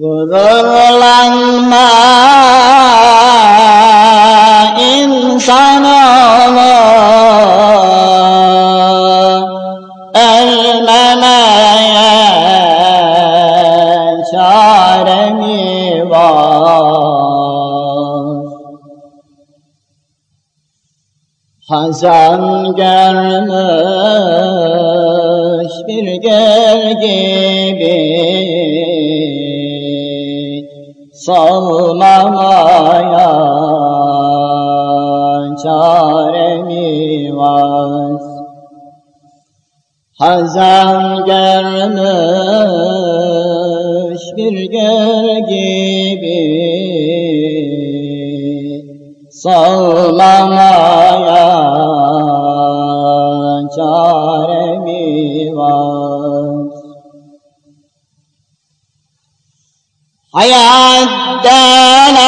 Gururlanma insanoğlu Ölmemeye çare mi var? Hazan görmüş bir göl gibi Solmamaya çare mi var? Hazan görmüş bir göl gibi Solmamaya Hayat denen,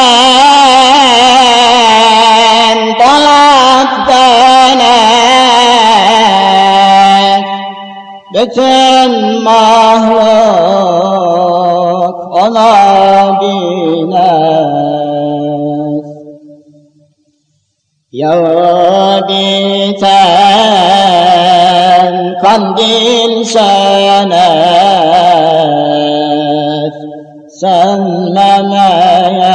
dolat denen Bütün mahluk ona biner Yağı biten kandil söner Sönmemeye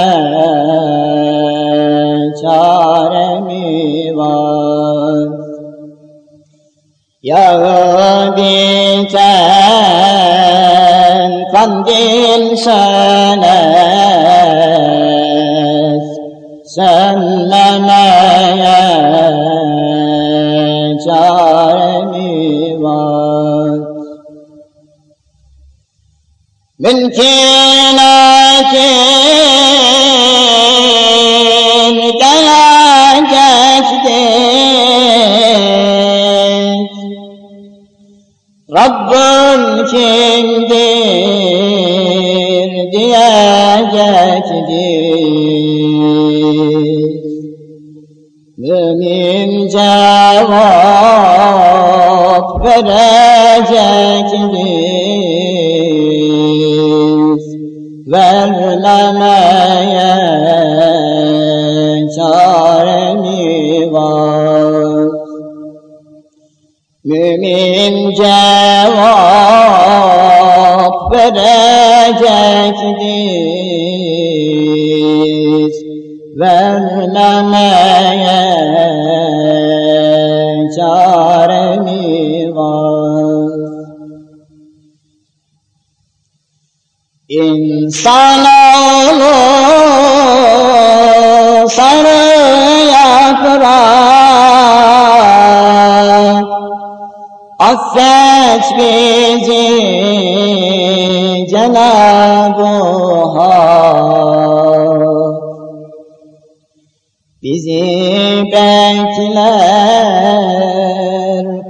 çare mi var? Yağı biten kandil söner Sönmemeye çare من كلا كين كلا كفتين رب كندير ديا كتدير من جواب فراجة كدير Vermemeye çare var? Mümin cevap verecektir Vermemeye çare İnsanoğlu sarı yaprak Affet bizi Cenab-ı Hak Bizi bekler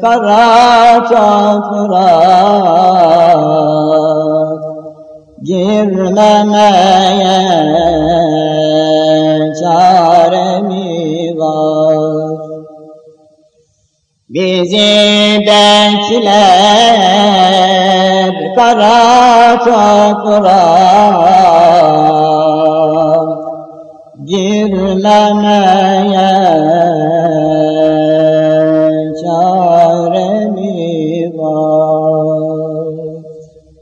kara toprak Girmemeye çare mi var? Bizi bekler kara toprak Girmemeye